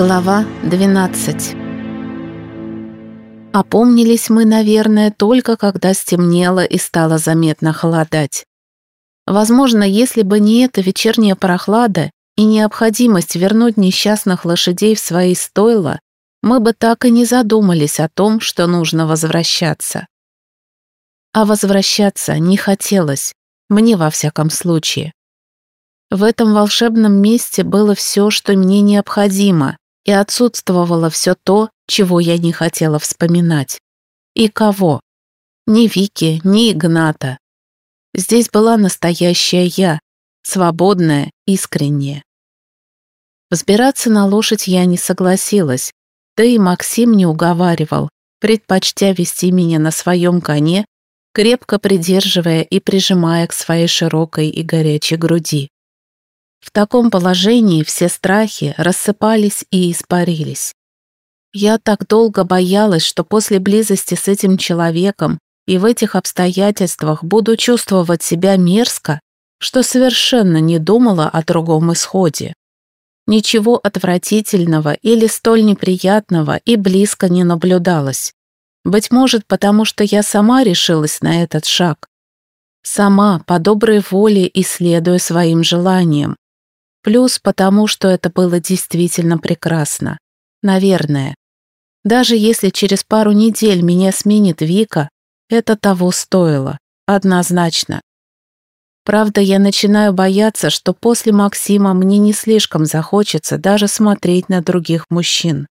Глава 12 Опомнились мы, наверное, только когда стемнело и стало заметно холодать. Возможно, если бы не эта вечерняя прохлада и необходимость вернуть несчастных лошадей в свои стойла, мы бы так и не задумались о том, что нужно возвращаться. А возвращаться не хотелось, мне во всяком случае. В этом волшебном месте было все, что мне необходимо, и отсутствовало все то, чего я не хотела вспоминать. И кого? Ни Вики, ни Игната. Здесь была настоящая я, свободная, искренняя. Взбираться на лошадь я не согласилась, да и Максим не уговаривал, предпочтя вести меня на своем коне, крепко придерживая и прижимая к своей широкой и горячей груди. В таком положении все страхи рассыпались и испарились. Я так долго боялась, что после близости с этим человеком и в этих обстоятельствах буду чувствовать себя мерзко, что совершенно не думала о другом исходе. Ничего отвратительного или столь неприятного и близко не наблюдалось. Быть может, потому что я сама решилась на этот шаг. Сама, по доброй воле и следуя своим желаниям. Плюс потому, что это было действительно прекрасно. Наверное. Даже если через пару недель меня сменит Вика, это того стоило. Однозначно. Правда, я начинаю бояться, что после Максима мне не слишком захочется даже смотреть на других мужчин.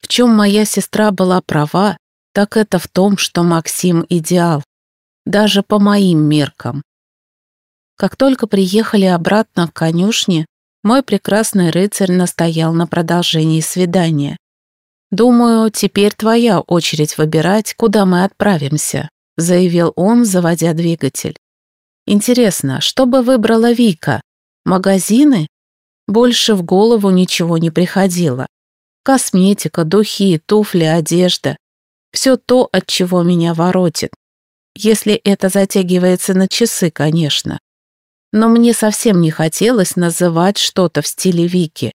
В чем моя сестра была права, так это в том, что Максим идеал. Даже по моим меркам. Как только приехали обратно в конюшне, мой прекрасный рыцарь настоял на продолжении свидания. «Думаю, теперь твоя очередь выбирать, куда мы отправимся», заявил он, заводя двигатель. «Интересно, что бы выбрала Вика? Магазины?» Больше в голову ничего не приходило. Косметика, духи, туфли, одежда. Все то, от чего меня воротит. Если это затягивается на часы, конечно но мне совсем не хотелось называть что-то в стиле Вики.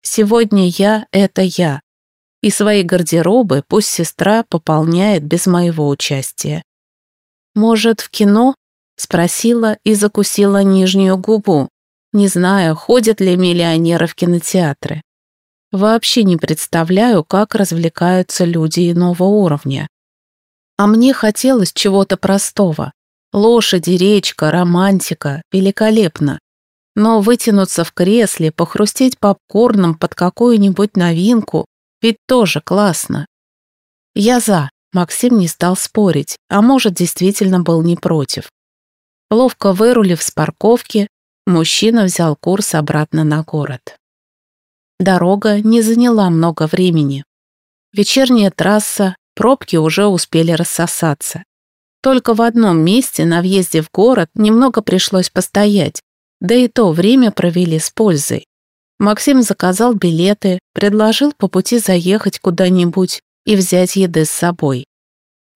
Сегодня я — это я. И свои гардеробы пусть сестра пополняет без моего участия. «Может, в кино?» — спросила и закусила нижнюю губу, не зная, ходят ли миллионеры в кинотеатры. Вообще не представляю, как развлекаются люди иного уровня. А мне хотелось чего-то простого, Лошади, речка, романтика. Великолепно. Но вытянуться в кресле, похрустеть попкорном под какую-нибудь новинку ведь тоже классно. Я за. Максим не стал спорить, а может, действительно был не против. Ловко вырулив с парковки, мужчина взял курс обратно на город. Дорога не заняла много времени. Вечерняя трасса, пробки уже успели рассосаться. Только в одном месте на въезде в город немного пришлось постоять, да и то время провели с пользой. Максим заказал билеты, предложил по пути заехать куда-нибудь и взять еды с собой.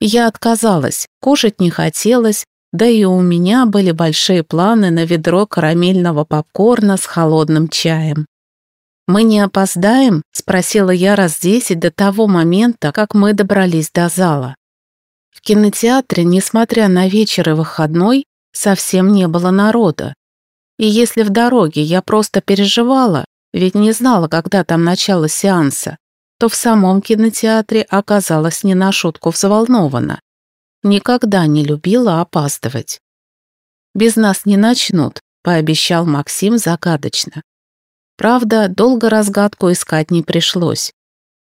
Я отказалась, кушать не хотелось, да и у меня были большие планы на ведро карамельного попкорна с холодным чаем. «Мы не опоздаем?» – спросила я раз десять до того момента, как мы добрались до зала. Кинотеатре, несмотря на вечер и выходной, совсем не было народа. И если в дороге я просто переживала, ведь не знала, когда там начало сеанса, то в самом кинотеатре оказалась не на шутку взволнована. Никогда не любила опаздывать. «Без нас не начнут», — пообещал Максим загадочно. Правда, долго разгадку искать не пришлось.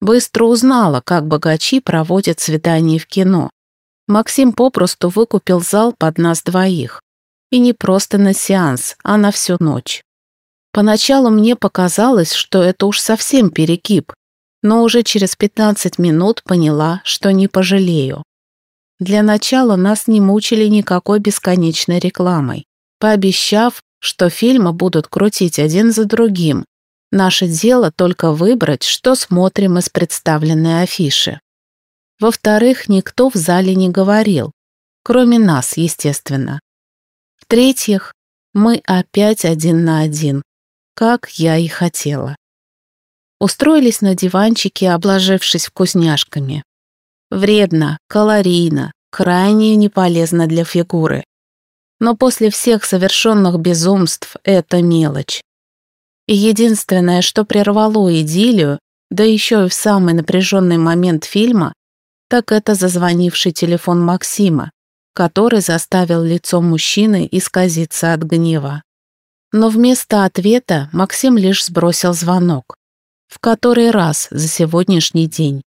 Быстро узнала, как богачи проводят свидания в кино. Максим попросту выкупил зал под нас двоих. И не просто на сеанс, а на всю ночь. Поначалу мне показалось, что это уж совсем перекип, но уже через 15 минут поняла, что не пожалею. Для начала нас не мучили никакой бесконечной рекламой, пообещав, что фильмы будут крутить один за другим. Наше дело только выбрать, что смотрим из представленной афиши. Во-вторых, никто в зале не говорил, кроме нас, естественно. В-третьих, мы опять один на один, как я и хотела. Устроились на диванчике, обложившись вкусняшками. Вредно, калорийно, крайне неполезно для фигуры. Но после всех совершенных безумств это мелочь. И единственное, что прервало идиллию, да еще и в самый напряженный момент фильма, так это зазвонивший телефон Максима, который заставил лицо мужчины исказиться от гнева. Но вместо ответа Максим лишь сбросил звонок. В который раз за сегодняшний день.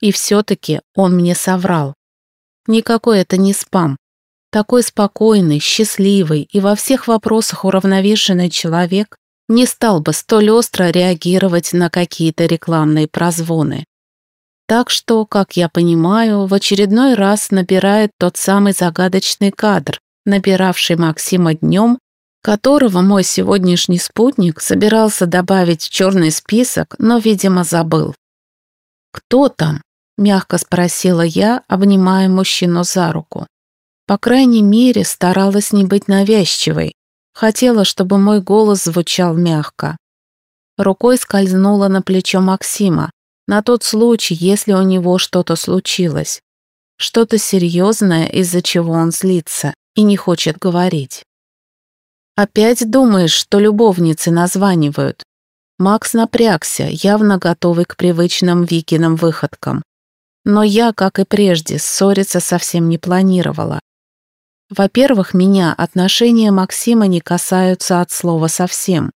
И все-таки он мне соврал. Никакой это не спам. Такой спокойный, счастливый и во всех вопросах уравновешенный человек не стал бы столь остро реагировать на какие-то рекламные прозвоны. Так что, как я понимаю, в очередной раз набирает тот самый загадочный кадр, набиравший Максима днем, которого мой сегодняшний спутник собирался добавить в черный список, но, видимо, забыл. «Кто там?» мягко спросила я, обнимая мужчину за руку. По крайней мере, старалась не быть навязчивой. Хотела, чтобы мой голос звучал мягко. Рукой скользнула на плечо Максима, на тот случай, если у него что-то случилось. Что-то серьезное, из-за чего он злится и не хочет говорить. «Опять думаешь, что любовницы названивают?» Макс напрягся, явно готовый к привычным Викиным выходкам. Но я, как и прежде, ссориться совсем не планировала. Во-первых, меня отношения Максима не касаются от слова совсем.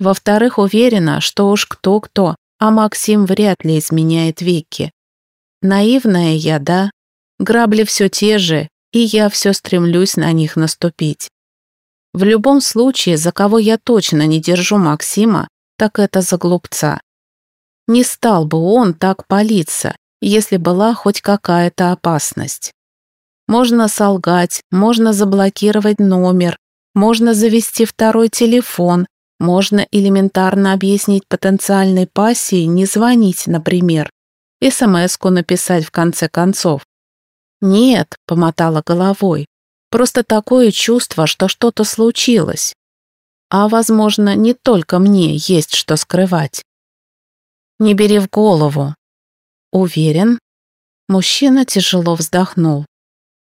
Во-вторых, уверена, что уж кто-кто, а Максим вряд ли изменяет Вики. Наивная я, да? Грабли все те же, и я все стремлюсь на них наступить. В любом случае, за кого я точно не держу Максима, так это за глупца. Не стал бы он так палиться, если была хоть какая-то опасность. Можно солгать, можно заблокировать номер, можно завести второй телефон, можно элементарно объяснить потенциальной пассии не звонить, например, СМС-ку написать в конце концов. «Нет», — помотала головой, «просто такое чувство, что что-то случилось. А, возможно, не только мне есть что скрывать». «Не бери в голову», «Уверен?» Мужчина тяжело вздохнул.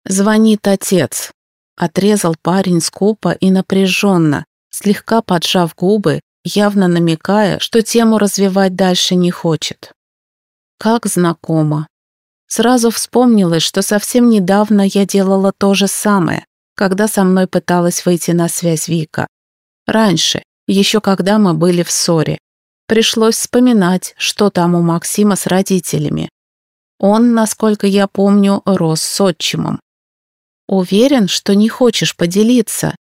«Звонит отец», — отрезал парень скупо и напряженно, слегка поджав губы, явно намекая, что тему развивать дальше не хочет. Как знакомо. Сразу вспомнилось, что совсем недавно я делала то же самое, когда со мной пыталась выйти на связь Вика. Раньше, еще когда мы были в ссоре. Пришлось вспоминать, что там у Максима с родителями. Он, насколько я помню, рос с отчимом. Уверен, что не хочешь поделиться.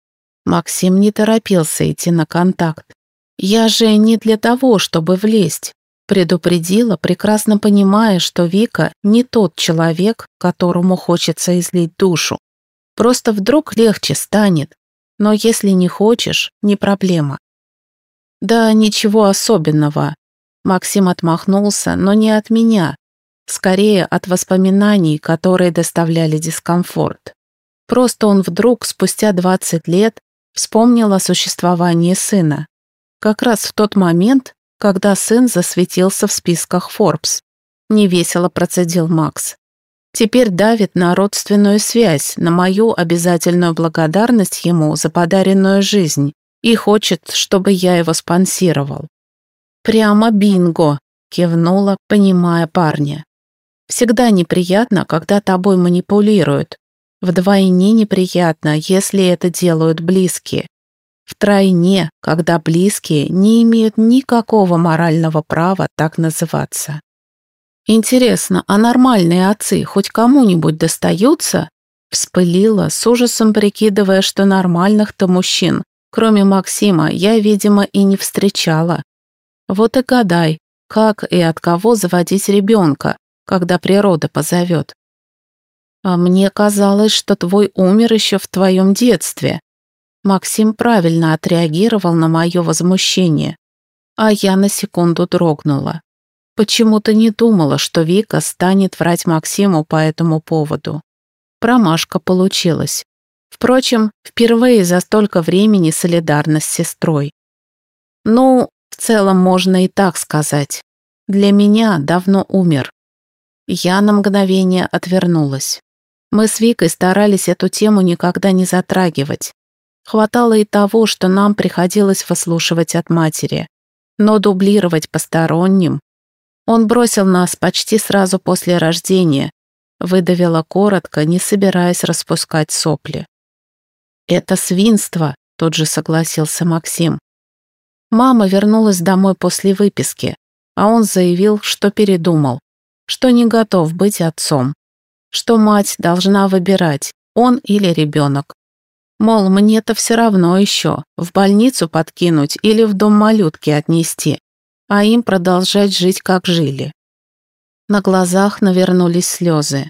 Максим не торопился идти на контакт. Я же не для того, чтобы влезть. Предупредила, прекрасно понимая, что Вика не тот человек, которому хочется излить душу. Просто вдруг легче станет. Но если не хочешь, не проблема. «Да ничего особенного». Максим отмахнулся, но не от меня. Скорее от воспоминаний, которые доставляли дискомфорт. Просто он вдруг, спустя 20 лет, вспомнил о существовании сына. Как раз в тот момент, когда сын засветился в списках Forbes. Невесело процедил Макс. Теперь давит на родственную связь, на мою обязательную благодарность ему за подаренную жизнь и хочет, чтобы я его спонсировал. Прямо бинго, кивнула, понимая парня. Всегда неприятно, когда тобой манипулируют. Вдвойне неприятно, если это делают близкие. Втройне, когда близкие не имеют никакого морального права так называться. Интересно, а нормальные отцы хоть кому-нибудь достаются? Вспылила, с ужасом прикидывая, что нормальных-то мужчин Кроме Максима, я, видимо, и не встречала. Вот и гадай, как и от кого заводить ребенка, когда природа позовет. А мне казалось, что твой умер еще в твоем детстве. Максим правильно отреагировал на мое возмущение, а я на секунду дрогнула. Почему-то не думала, что Вика станет врать Максиму по этому поводу. Промашка получилась. Впрочем, впервые за столько времени солидарность с сестрой. «Ну, В целом можно и так сказать. Для меня давно умер. Я на мгновение отвернулась. Мы с Викой старались эту тему никогда не затрагивать. Хватало и того, что нам приходилось выслушивать от матери. Но дублировать посторонним... Он бросил нас почти сразу после рождения, выдавила коротко, не собираясь распускать сопли. «Это свинство», — тут же согласился Максим. Мама вернулась домой после выписки, а он заявил, что передумал, что не готов быть отцом, что мать должна выбирать, он или ребенок. Мол, мне-то все равно еще, в больницу подкинуть или в дом малютки отнести, а им продолжать жить, как жили. На глазах навернулись слезы.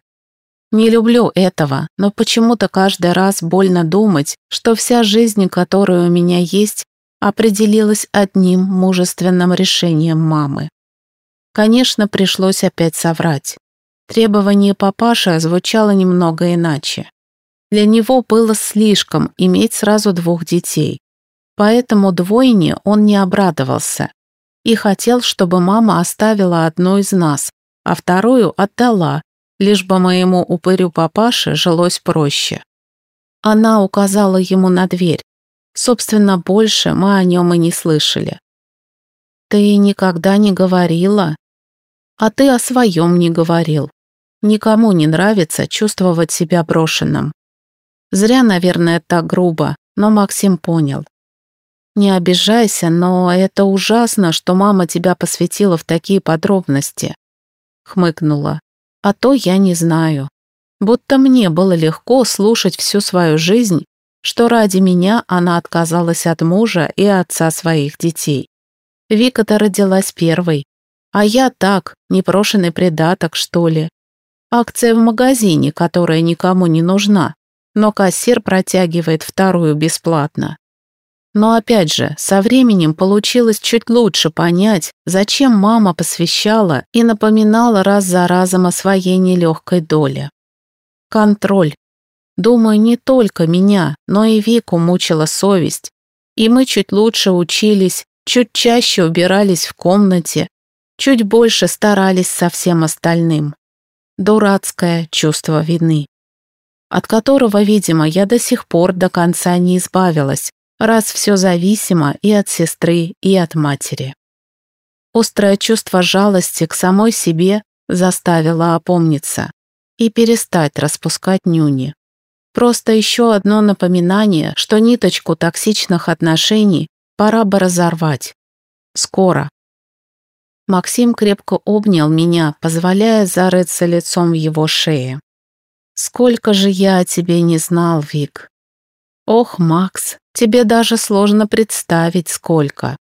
Не люблю этого, но почему-то каждый раз больно думать, что вся жизнь, которая у меня есть, определилась одним мужественным решением мамы. Конечно, пришлось опять соврать. Требование папаши звучало немного иначе. Для него было слишком иметь сразу двух детей. Поэтому двойне он не обрадовался и хотел, чтобы мама оставила одну из нас, а вторую отдала, лишь бы моему упырю папаше жилось проще. Она указала ему на дверь. Собственно, больше мы о нем и не слышали. «Ты никогда не говорила?» А ты о своем не говорил. Никому не нравится чувствовать себя брошенным. Зря, наверное, так грубо, но Максим понял. Не обижайся, но это ужасно, что мама тебя посвятила в такие подробности. Хмыкнула. А то я не знаю. Будто мне было легко слушать всю свою жизнь, что ради меня она отказалась от мужа и отца своих детей. Вика-то родилась первой, а я так, непрошенный придаток, что ли. Акция в магазине, которая никому не нужна, но кассир протягивает вторую бесплатно. Но опять же, со временем получилось чуть лучше понять, зачем мама посвящала и напоминала раз за разом о своей нелегкой доле. Контроль. Думаю, не только меня, но и Вику мучила совесть. И мы чуть лучше учились, чуть чаще убирались в комнате, чуть больше старались со всем остальным. Дурацкое чувство вины, от которого, видимо, я до сих пор до конца не избавилась, раз все зависимо и от сестры, и от матери. Острое чувство жалости к самой себе заставило опомниться и перестать распускать нюни. Просто еще одно напоминание, что ниточку токсичных отношений пора бы разорвать. Скоро. Максим крепко обнял меня, позволяя зарыться лицом в его шее. «Сколько же я о тебе не знал, Вик!» «Ох, Макс, тебе даже сложно представить, сколько!»